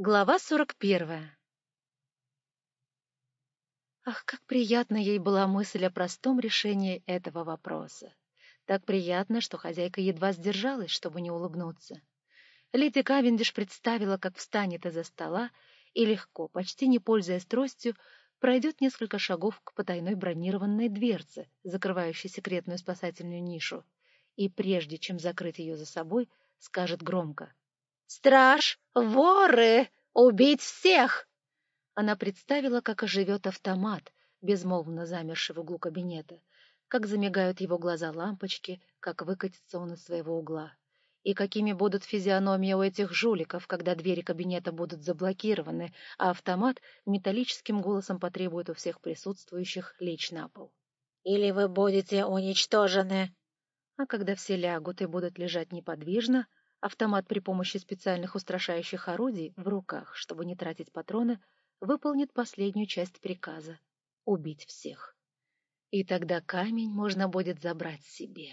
Глава сорок первая Ах, как приятно ей была мысль о простом решении этого вопроса. Так приятно, что хозяйка едва сдержалась, чтобы не улыбнуться. Леди Кавендиш представила, как встанет из-за стола и легко, почти не пользуясь тростью, пройдет несколько шагов к потайной бронированной дверце, закрывающей секретную спасательную нишу, и прежде чем закрыть ее за собой, скажет громко «Страж! Воры! Убить всех!» Она представила, как оживет автомат, безмолвно замерший в углу кабинета, как замигают его глаза лампочки, как выкатится он из своего угла. И какими будут физиономии у этих жуликов, когда двери кабинета будут заблокированы, а автомат металлическим голосом потребует у всех присутствующих лечь на пол. «Или вы будете уничтожены!» А когда все лягут и будут лежать неподвижно, Автомат при помощи специальных устрашающих орудий в руках, чтобы не тратить патроны, выполнит последнюю часть приказа — убить всех. И тогда камень можно будет забрать себе.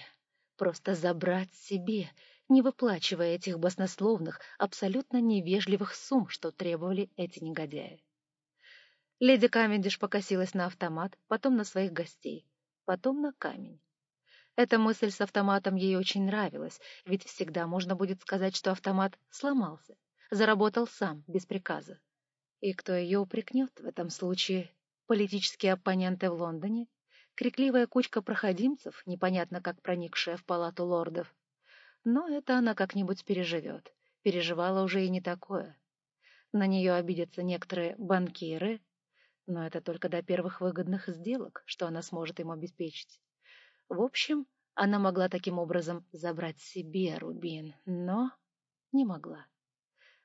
Просто забрать себе, не выплачивая этих баснословных, абсолютно невежливых сумм, что требовали эти негодяи. Леди Камендиш покосилась на автомат, потом на своих гостей, потом на камень. Эта мысль с автоматом ей очень нравилась, ведь всегда можно будет сказать, что автомат сломался, заработал сам, без приказа. И кто ее упрекнет в этом случае? Политические оппоненты в Лондоне? Крикливая кучка проходимцев, непонятно как проникшая в палату лордов? Но это она как-нибудь переживет. Переживала уже и не такое. На нее обидятся некоторые банкиры, но это только до первых выгодных сделок, что она сможет им обеспечить. В общем, она могла таким образом забрать себе рубин, но не могла.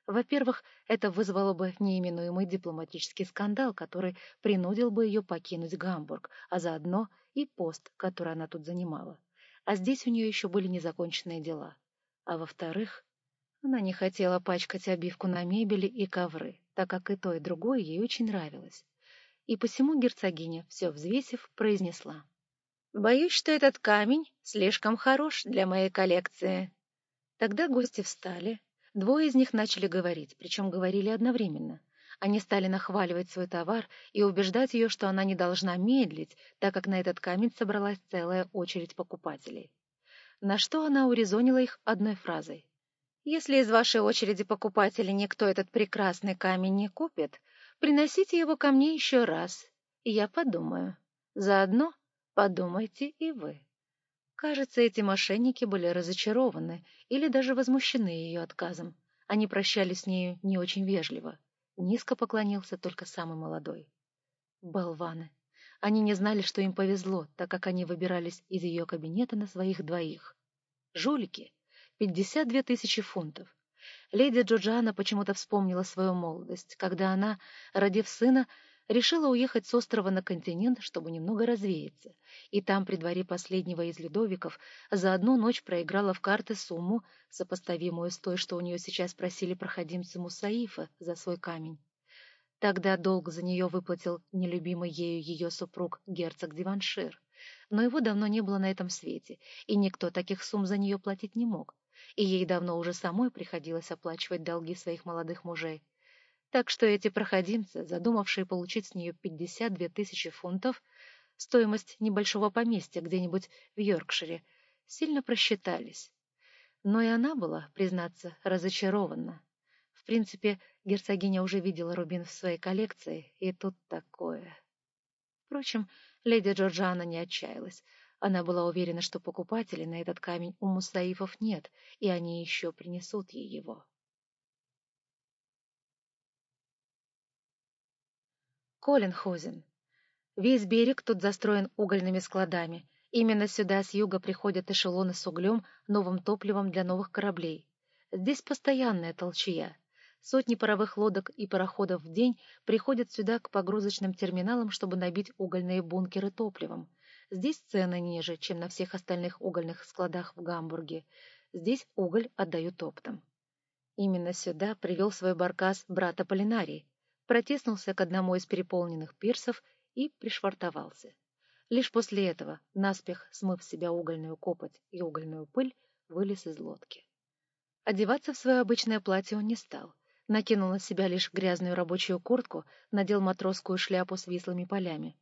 Во-первых, это вызвало бы неименуемый дипломатический скандал, который принудил бы ее покинуть Гамбург, а заодно и пост, который она тут занимала. А здесь у нее еще были незаконченные дела. А во-вторых, она не хотела пачкать обивку на мебели и ковры, так как и то, и другое ей очень нравилось. И посему герцогиня, все взвесив, произнесла. Боюсь, что этот камень слишком хорош для моей коллекции. Тогда гости встали. Двое из них начали говорить, причем говорили одновременно. Они стали нахваливать свой товар и убеждать ее, что она не должна медлить, так как на этот камень собралась целая очередь покупателей. На что она урезонила их одной фразой. «Если из вашей очереди покупателей никто этот прекрасный камень не купит, приносите его ко мне еще раз, и я подумаю. Заодно Подумайте и вы. Кажется, эти мошенники были разочарованы или даже возмущены ее отказом. Они прощались с нею не очень вежливо. Низко поклонился только самый молодой. Болваны. Они не знали, что им повезло, так как они выбирались из ее кабинета на своих двоих. Жулики. Пятьдесят две тысячи фунтов. Леди Джорджана почему-то вспомнила свою молодость, когда она, родив сына, решила уехать с острова на континент, чтобы немного развеяться, и там, при дворе последнего из Людовиков, за одну ночь проиграла в карты сумму, сопоставимую с той, что у нее сейчас просили проходимцы Мусаифа за свой камень. Тогда долг за нее выплатил нелюбимый ею ее супруг герцог Диваншир, но его давно не было на этом свете, и никто таких сумм за нее платить не мог, и ей давно уже самой приходилось оплачивать долги своих молодых мужей. Так что эти проходимцы, задумавшие получить с нее 52 тысячи фунтов, стоимость небольшого поместья где-нибудь в Йоркшире, сильно просчитались. Но и она была, признаться, разочарована. В принципе, герцогиня уже видела рубин в своей коллекции, и тут такое. Впрочем, леди Джорджана не отчаялась. Она была уверена, что покупателей на этот камень у Мустаифов нет, и они еще принесут ей его. Коленхозен. Весь берег тут застроен угольными складами. Именно сюда с юга приходят эшелоны с углем, новым топливом для новых кораблей. Здесь постоянная толчья. Сотни паровых лодок и пароходов в день приходят сюда к погрузочным терминалам, чтобы набить угольные бункеры топливом. Здесь цены ниже, чем на всех остальных угольных складах в Гамбурге. Здесь уголь отдают оптом. Именно сюда привел свой баркас брат Аполлинарий, протиснулся к одному из переполненных пирсов и пришвартовался. Лишь после этого, наспех смыв с себя угольную копоть и угольную пыль, вылез из лодки. Одеваться в свое обычное платье он не стал. Накинул на себя лишь грязную рабочую куртку, надел матросскую шляпу с вислыми полями.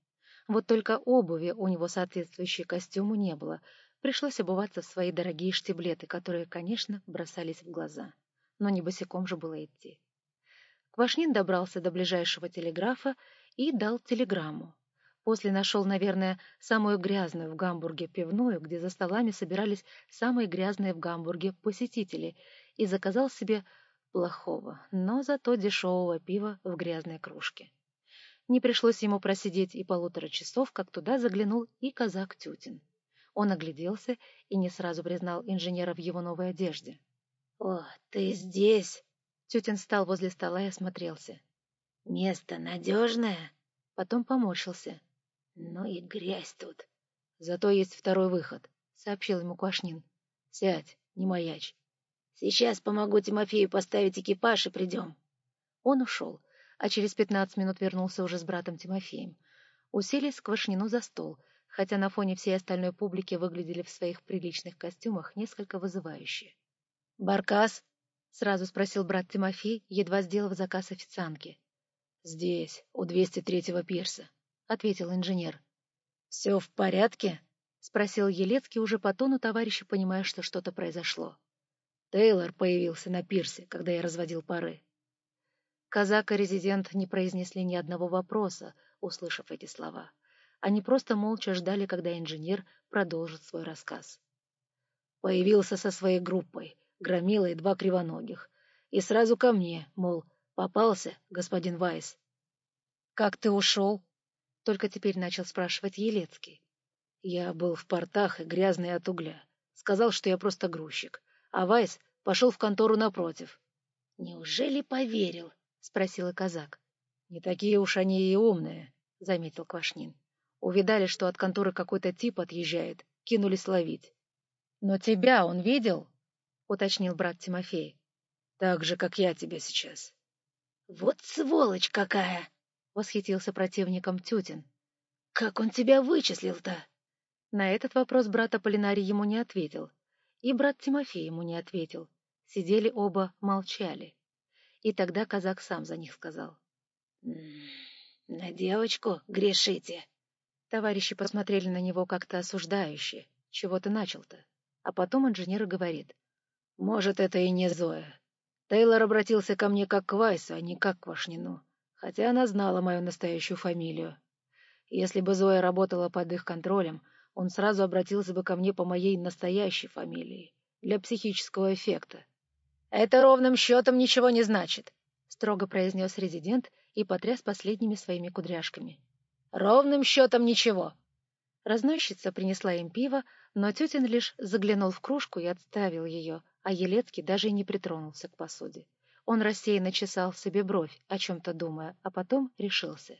Вот только обуви у него соответствующей костюму не было. Пришлось обуваться в свои дорогие штиблеты, которые, конечно, бросались в глаза. Но не босиком же было идти. Квашнин добрался до ближайшего телеграфа и дал телеграмму. После нашел, наверное, самую грязную в Гамбурге пивную, где за столами собирались самые грязные в Гамбурге посетители, и заказал себе плохого, но зато дешевого пива в грязной кружке. Не пришлось ему просидеть и полутора часов, как туда заглянул и казак Тютин. Он огляделся и не сразу признал инженера в его новой одежде. — О, ты здесь! Тютин встал возле стола и осмотрелся. — Место надежное? Потом поморщился. — Ну и грязь тут. — Зато есть второй выход, — сообщил ему Квашнин. — Сядь, не маячь. — Сейчас помогу Тимофею поставить экипаж и придем. Он ушел, а через пятнадцать минут вернулся уже с братом Тимофеем. Уселись к Квашнину за стол, хотя на фоне всей остальной публики выглядели в своих приличных костюмах несколько вызывающе. «Баркас?» — сразу спросил брат Тимофей, едва сделав заказ официантки. «Здесь, у 203-го пирса», — ответил инженер. «Все в порядке?» — спросил Елецкий уже по тону товарища, понимая, что что-то произошло. Тейлор появился на пирсе, когда я разводил пары. Казак и резидент не произнесли ни одного вопроса, услышав эти слова. Они просто молча ждали, когда инженер продолжит свой рассказ. Появился со своей группой, громила и два кривоногих. И сразу ко мне, мол, попался, господин Вайс. — Как ты ушел? — только теперь начал спрашивать Елецкий. Я был в портах и грязный от угля. Сказал, что я просто грузчик. А Вайс пошел в контору напротив. — Неужели поверил? — спросила казак. — Не такие уж они и умные, — заметил Квашнин. Увидали, что от конторы какой-то тип отъезжает, кинулись ловить. — Но тебя он видел? — уточнил брат Тимофей. — Так же, как я тебя сейчас. — Вот сволочь какая! — восхитился противником Тютин. — Как он тебя вычислил-то? На этот вопрос брат Аполлинарий ему не ответил. И брат Тимофей ему не ответил. Сидели оба, молчали. И тогда казак сам за них сказал. — На девочку грешите. Товарищи посмотрели на него как-то осуждающе. Чего ты начал-то? А потом инженер говорит. — Может, это и не Зоя. Тейлор обратился ко мне как к Вайсу, а не как к Вашнину, хотя она знала мою настоящую фамилию. Если бы Зоя работала под их контролем, он сразу обратился бы ко мне по моей настоящей фамилии, для психического эффекта. «Это ровным счетом ничего не значит», — строго произнес резидент и потряс последними своими кудряшками. «Ровным счетом ничего». Разносчица принесла им пиво, но тетин лишь заглянул в кружку и отставил ее, а Елецкий даже и не притронулся к посуде. Он рассеянно чесал себе бровь, о чем-то думая, а потом решился.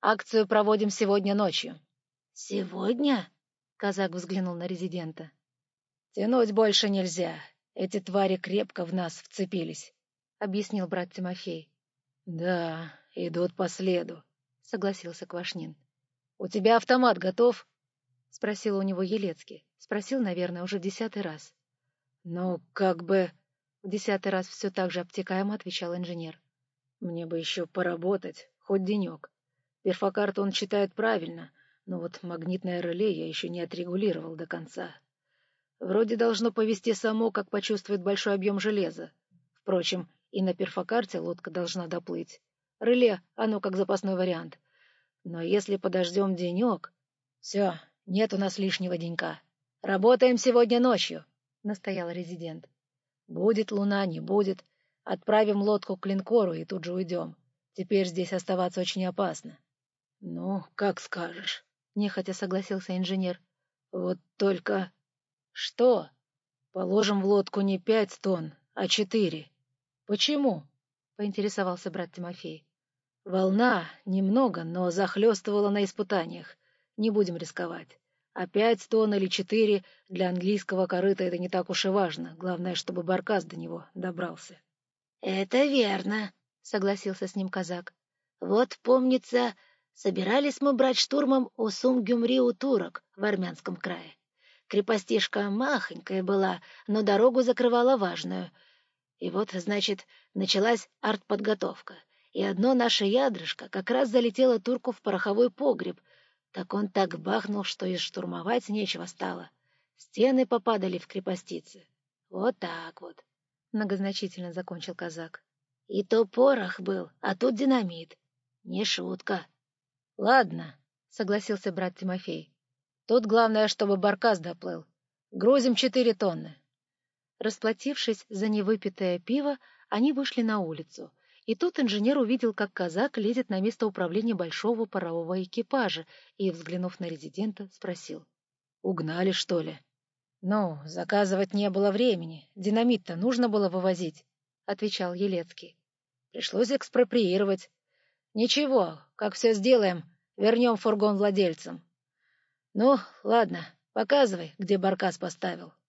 «Акцию проводим сегодня ночью». «Сегодня?» — казак взглянул на резидента. «Тянуть больше нельзя. Эти твари крепко в нас вцепились, — объяснил брат Тимофей. — Да, идут по следу, — согласился Квашнин. — У тебя автомат готов? — спросил у него Елецкий. Спросил, наверное, уже десятый раз. — Ну, как бы... — в десятый раз все так же обтекаемо отвечал инженер. — Мне бы еще поработать, хоть денек. Перфокарту он читает правильно, но вот магнитное реле я еще не отрегулировал до конца. Вроде должно повести само, как почувствует большой объем железа. Впрочем, и на перфокарте лодка должна доплыть. Реле, оно как запасной вариант. Но если подождем денек... Все, нет у нас лишнего денька. Работаем сегодня ночью, — настоял резидент. Будет луна, не будет. Отправим лодку к линкору и тут же уйдем. Теперь здесь оставаться очень опасно. — Ну, как скажешь, — нехотя согласился инженер. — Вот только... Что? Положим в лодку не пять тонн, а четыре. Почему? Поинтересовался брат Тимофей. Волна немного, но захлестывала на испытаниях. Не будем рисковать. А пять тонн или четыре для английского корыта это не так уж и важно. Главное, чтобы баркас до него добрался. — Это верно, — согласился с ним казак. — Вот, помнится, собирались мы брать штурмом у Сумгюмри у турок в Армянском крае. Крепостишка махонькая была, но дорогу закрывала важную. И вот, значит, началась артподготовка. И одно наше ядрышко как раз залетело турку в пороховой погреб. Так он так бахнул, что и штурмовать нечего стало. Стены попадали в крепостицы. Вот так вот. Многозначительно закончил казак. И то порох был, а тут динамит. Не шутка. — Ладно, — согласился брат Тимофей. — Тут главное, чтобы баркас доплыл. Грузим четыре тонны. Расплатившись за невыпитое пиво, они вышли на улицу. И тут инженер увидел, как казак лезет на место управления большого парового экипажа и, взглянув на резидента, спросил. — Угнали, что ли? — Ну, заказывать не было времени. Динамит-то нужно было вывозить, — отвечал Елецкий. — Пришлось экспроприировать. Ничего, как все сделаем, вернем фургон владельцам. Ну, ладно, показывай, где баркас поставил. —